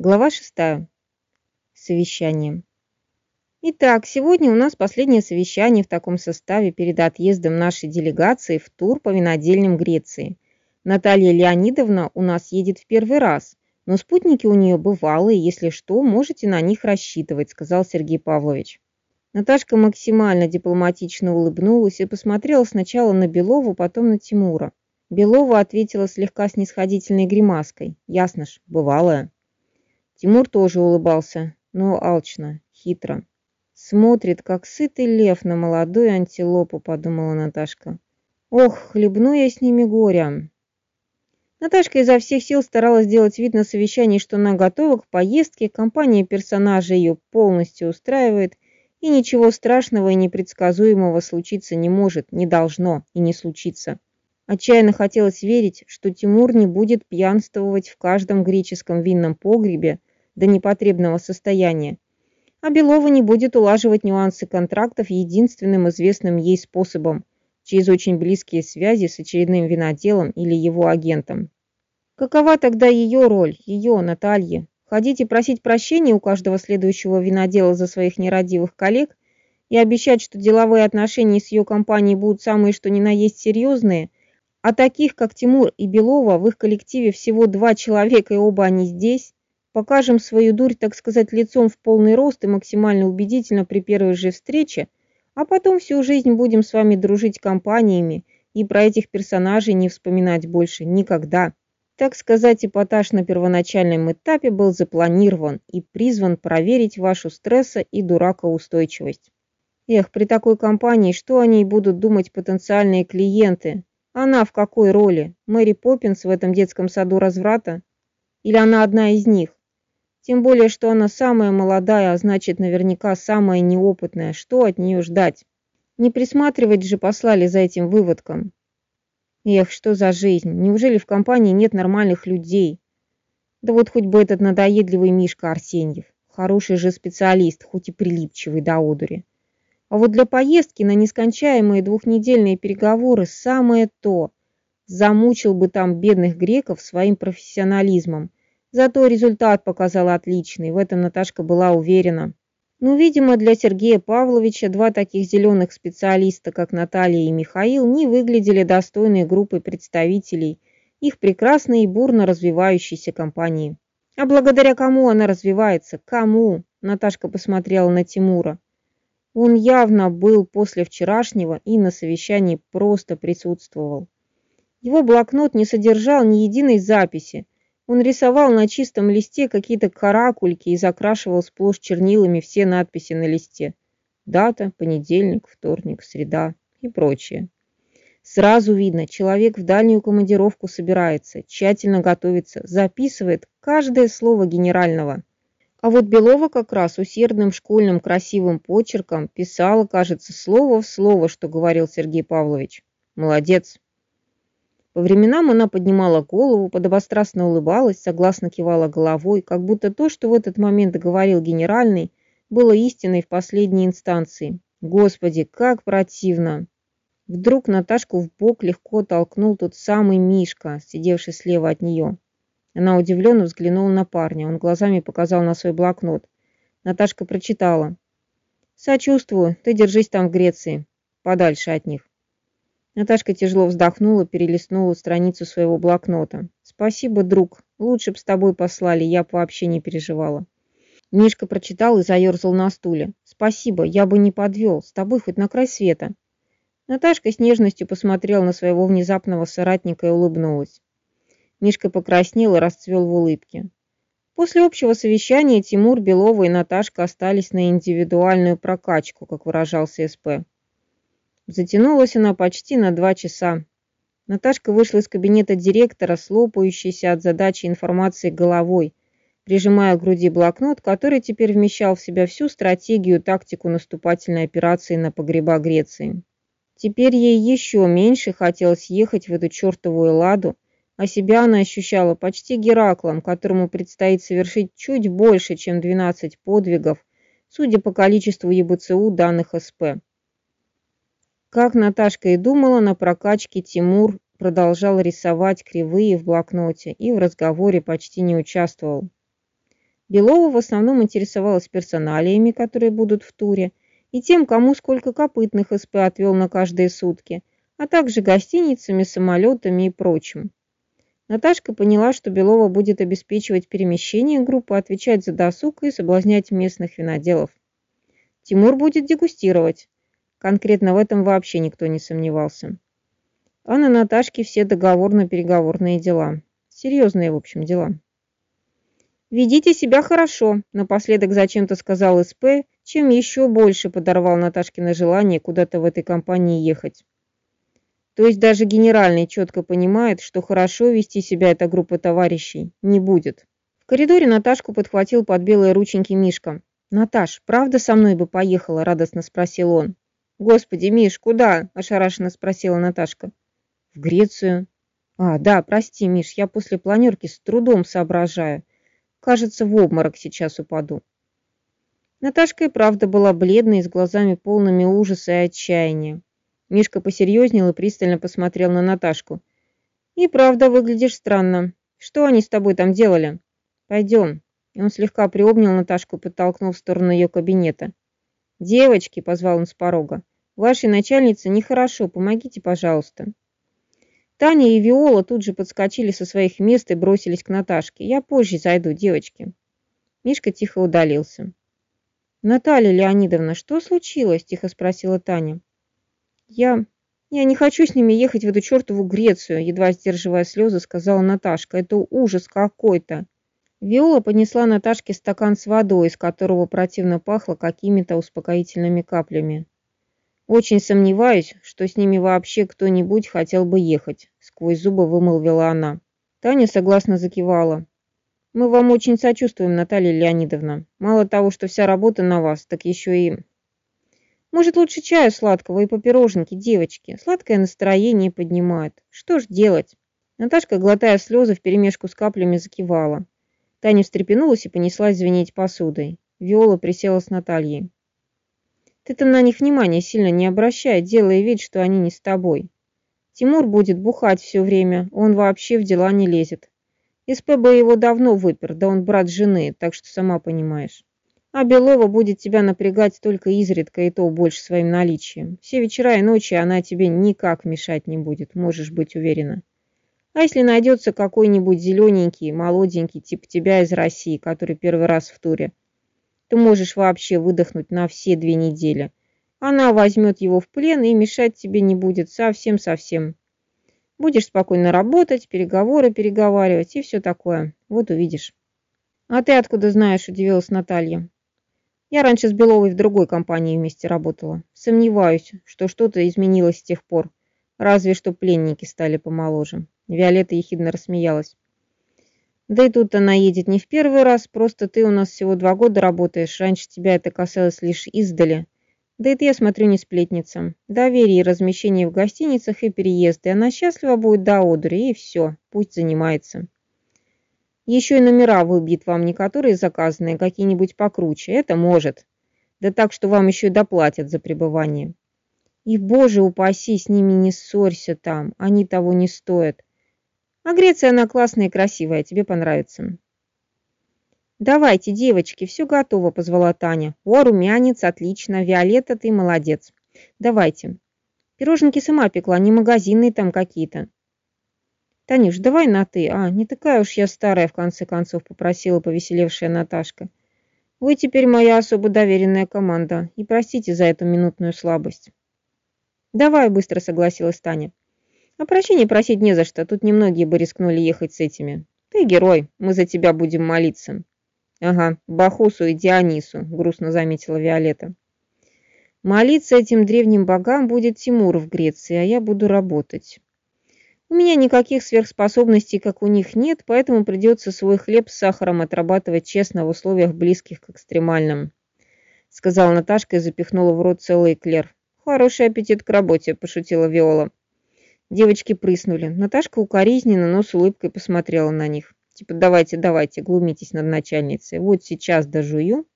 Глава шестая. Совещание. Итак, сегодня у нас последнее совещание в таком составе перед отъездом нашей делегации в тур по винодельням Греции. Наталья Леонидовна у нас едет в первый раз, но спутники у нее бывалые, если что, можете на них рассчитывать, сказал Сергей Павлович. Наташка максимально дипломатично улыбнулась и посмотрела сначала на Белову, потом на Тимура. Белова ответила слегка снисходительной гримаской. Ясно ж, бывалая. Тимур тоже улыбался, но алчно, хитро. Смотрит, как сытый лев на молодую антилопу, подумала Наташка. Ох, хлебну я с ними горя. Наташка изо всех сил старалась сделать вид на совещании, что она готова к поездке, компания персонажа ее полностью устраивает, и ничего страшного и непредсказуемого случиться не может, не должно и не случится. Отчаянно хотелось верить, что Тимур не будет пьянствовать в каждом греческом винном погребе до непотребного состояния, а Белова не будет улаживать нюансы контрактов единственным известным ей способом, через очень близкие связи с очередным виноделом или его агентом. Какова тогда ее роль, ее, Натальи? Ходить и просить прощения у каждого следующего винодела за своих нерадивых коллег и обещать, что деловые отношения с ее компанией будут самые что ни на есть серьезные – а таких, как Тимур и Белова, в их коллективе всего два человека, и оба они здесь. Покажем свою дурь, так сказать, лицом в полный рост и максимально убедительно при первой же встрече, а потом всю жизнь будем с вами дружить компаниями и про этих персонажей не вспоминать больше никогда. Так сказать, эпатаж на первоначальном этапе был запланирован и призван проверить вашу стресса и дуракоустойчивость. Эх, при такой компании что о ней будут думать потенциальные клиенты, она в какой роли? Мэри Поппинс в этом детском саду разврата? Или она одна из них? Тем более, что она самая молодая, а значит, наверняка самая неопытная. Что от нее ждать? Не присматривать же послали за этим выводком. Эх, что за жизнь? Неужели в компании нет нормальных людей? Да вот хоть бы этот надоедливый Мишка Арсеньев. Хороший же специалист, хоть и прилипчивый до одури. А вот для поездки на нескончаемые двухнедельные переговоры самое то. Замучил бы там бедных греков своим профессионализмом. Зато результат показал отличный, в этом Наташка была уверена. Ну, видимо, для Сергея Павловича два таких зеленых специалиста, как Наталья и Михаил, не выглядели достойной группой представителей их прекрасной и бурно развивающейся компании. А благодаря кому она развивается? Кому? Наташка посмотрела на Тимура. Он явно был после вчерашнего и на совещании просто присутствовал. Его блокнот не содержал ни единой записи. Он рисовал на чистом листе какие-то каракульки и закрашивал сплошь чернилами все надписи на листе. Дата, понедельник, вторник, среда и прочее. Сразу видно, человек в дальнюю командировку собирается, тщательно готовится, записывает каждое слово генерального. А вот Белова как раз усердным школьным красивым почерком писала, кажется, слово в слово, что говорил Сергей Павлович. Молодец. По временам она поднимала голову, подобострастно улыбалась, согласно кивала головой, как будто то, что в этот момент говорил генеральный, было истиной в последней инстанции. Господи, как противно! Вдруг Наташку в бок легко толкнул тот самый Мишка, сидевший слева от нее. Она удивленно взглянула на парня. Он глазами показал на свой блокнот. Наташка прочитала. «Сочувствую. Ты держись там в Греции. Подальше от них». Наташка тяжело вздохнула, перелистнула страницу своего блокнота. «Спасибо, друг. Лучше б с тобой послали, я вообще не переживала». Мишка прочитал и заерзал на стуле. «Спасибо, я бы не подвел. С тобой хоть на край света». Наташка с нежностью посмотрела на своего внезапного соратника и улыбнулась. Мишка покраснел и расцвел в улыбке. После общего совещания Тимур, Белова и Наташка остались на индивидуальную прокачку, как выражался СП. Затянулась она почти на два часа. Наташка вышла из кабинета директора, слопающейся от задачи информации головой, прижимая к груди блокнот, который теперь вмещал в себя всю стратегию тактику наступательной операции на погреба Греции. Теперь ей еще меньше хотелось ехать в эту чертову Ладу, а себя она ощущала почти Гераклом, которому предстоит совершить чуть больше, чем 12 подвигов, судя по количеству ЕБЦУ данных СП. Как Наташка и думала, на прокачке Тимур продолжал рисовать кривые в блокноте и в разговоре почти не участвовал. Белова в основном интересовалась персоналиями, которые будут в туре, и тем, кому сколько копытных СП отвел на каждые сутки, а также гостиницами, самолетами и прочим. Наташка поняла, что Белова будет обеспечивать перемещение группы, отвечать за досуг и соблазнять местных виноделов. Тимур будет дегустировать. Конкретно в этом вообще никто не сомневался. А на Наташке все договорно-переговорные дела. Серьезные, в общем, дела. «Ведите себя хорошо», – напоследок зачем-то сказал СП, чем еще больше подорвал Наташкино желание куда-то в этой компании ехать. То есть даже генеральный четко понимает, что хорошо вести себя эта группа товарищей не будет. В коридоре Наташку подхватил под белые рученьки Мишка. «Наташ, правда со мной бы поехала?» – радостно спросил он. «Господи, Миш, куда?» – ошарашенно спросила Наташка. «В Грецию». «А, да, прости, Миш, я после планерки с трудом соображаю. Кажется, в обморок сейчас упаду». Наташка и правда была бледной, с глазами полными ужаса и отчаяния. Мишка посерьезнел и пристально посмотрел на Наташку. «И правда выглядишь странно. Что они с тобой там делали?» «Пойдем». Он слегка приобнял Наташку, подтолкнул в сторону ее кабинета. «Девочки», — позвал он с порога, — «вашей начальнице нехорошо, помогите, пожалуйста». Таня и Виола тут же подскочили со своих мест и бросились к Наташке. «Я позже зайду, девочки». Мишка тихо удалился. «Наталья Леонидовна, что случилось?» – тихо спросила Таня. «Я... я не хочу с ними ехать в эту чертову Грецию», – едва сдерживая слезы, сказала Наташка. «Это ужас какой-то». Виола поднесла Наташке стакан с водой, из которого противно пахло какими-то успокоительными каплями. «Очень сомневаюсь, что с ними вообще кто-нибудь хотел бы ехать», — сквозь зубы вымолвила она. Таня согласно закивала. «Мы вам очень сочувствуем, Наталья Леонидовна. Мало того, что вся работа на вас, так еще и...» «Может, лучше чаю сладкого и по пироженке, девочки? Сладкое настроение поднимает. Что ж делать?» Наташка, глотая слезы вперемешку с каплями, закивала. Таня встрепенулась и понеслась звенеть посудой. Виола присела с Натальей. «Ты там на них внимания сильно не обращай, делая вид, что они не с тобой. Тимур будет бухать все время, он вообще в дела не лезет. СПБ его давно выпер, да он брат жены, так что сама понимаешь. А Белова будет тебя напрягать только изредка и то больше своим наличием. Все вечера и ночи она тебе никак мешать не будет, можешь быть уверена. А если найдется какой-нибудь зелененький, молоденький, типа тебя из России, который первый раз в туре, то можешь вообще выдохнуть на все две недели. Она возьмет его в плен и мешать тебе не будет совсем-совсем. Будешь спокойно работать, переговоры переговаривать и все такое. Вот увидишь. А ты откуда знаешь, удивилась Наталья. Я раньше с Беловой в другой компании вместе работала. Сомневаюсь, что что-то изменилось с тех пор. Разве что пленники стали помоложе. Виолетта ехидно рассмеялась. Да и тут она едет не в первый раз, просто ты у нас всего два года работаешь, раньше тебя это касалось лишь издали. Да ты, я смотрю, не сплетница. Доверие и размещение в гостиницах и переезд, и она счастлива будет до одури, и все, пусть занимается. Еще и номера выбьет вам некоторые заказанные, какие-нибудь покруче, это может. Да так, что вам еще и доплатят за пребывание. И, боже упаси, с ними не ссорься там, они того не стоят. А Греция она классная и красивая, тебе понравится. «Давайте, девочки, все готово», – позвала Таня. «О, румянец, отлично. Виолетта, ты молодец. Давайте. Пироженки сама пекла, не магазинные там какие-то». «Танюш, давай на «ты». А, не такая уж я старая, в конце концов», – попросила повеселевшая Наташка. «Вы теперь моя особо доверенная команда, и простите за эту минутную слабость». «Давай», – быстро согласилась Таня. А прощения просить не за что, тут немногие бы рискнули ехать с этими. Ты герой, мы за тебя будем молиться. Ага, Бахусу и Дионису, грустно заметила Виолетта. Молиться этим древним богам будет Тимур в Греции, а я буду работать. У меня никаких сверхспособностей, как у них, нет, поэтому придется свой хлеб с сахаром отрабатывать честно в условиях близких к экстремальным, сказала Наташка и запихнула в рот целый эклер. Хороший аппетит к работе, пошутила Виола. Девочки прыснули. Наташка укоризненно, но с улыбкой посмотрела на них. Типа, давайте, давайте, глумитесь над начальницей. Вот сейчас дожую,